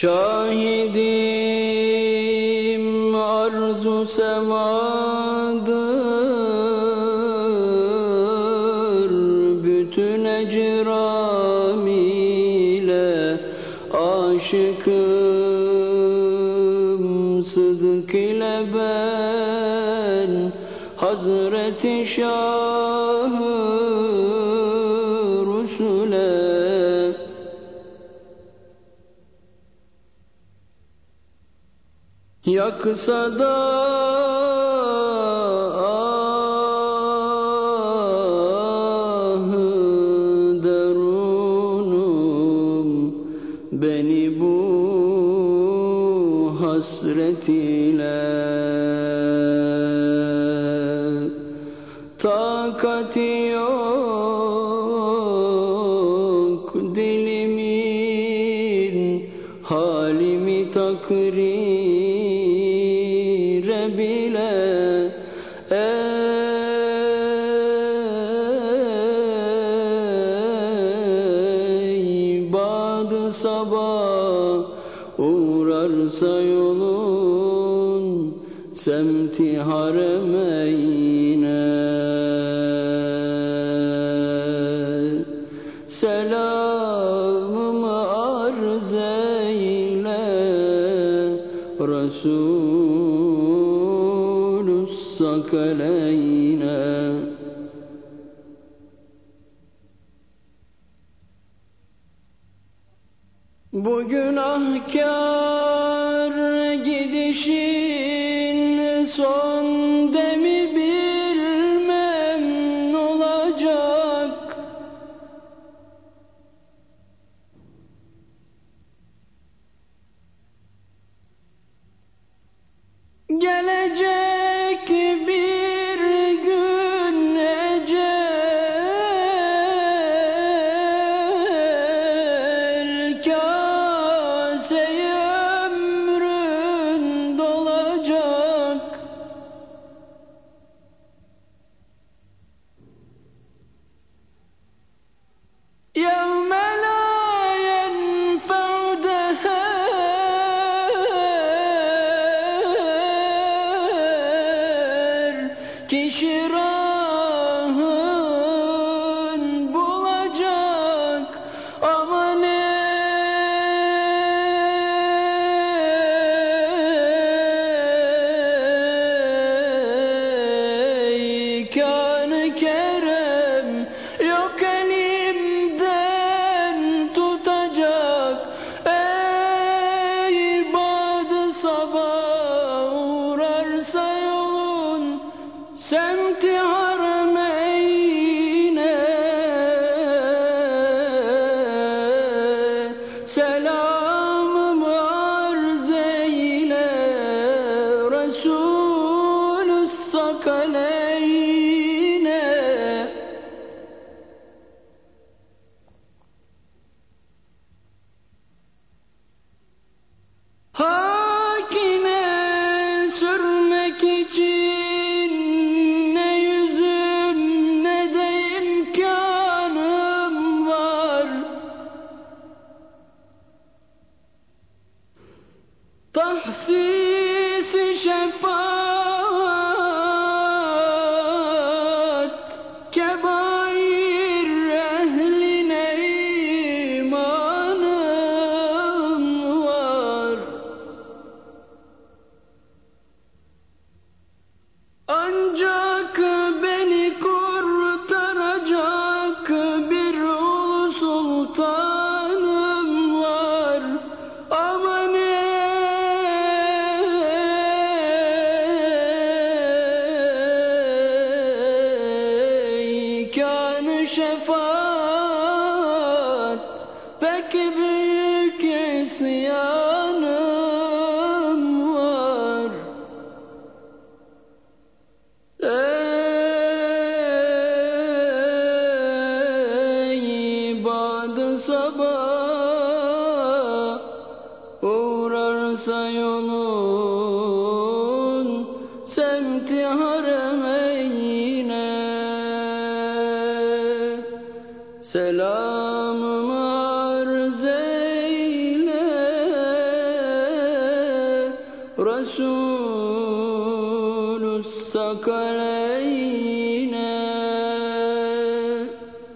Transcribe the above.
Şahidim arzu semadır. Bütün ecram ile aşıkım Sıdk ile ben. Hazreti Şah-ı Yaksa da derunum. Beni bu hasret ile Takati yok dilimin Halimi takrire uğrarsa yolun semti haremeyne selamımı arz eyle Resulü sakaleyne Bu günahkar Киширо sabah uğrarsa yolun semti haremeyne selamımı arz eyle Resulü sakale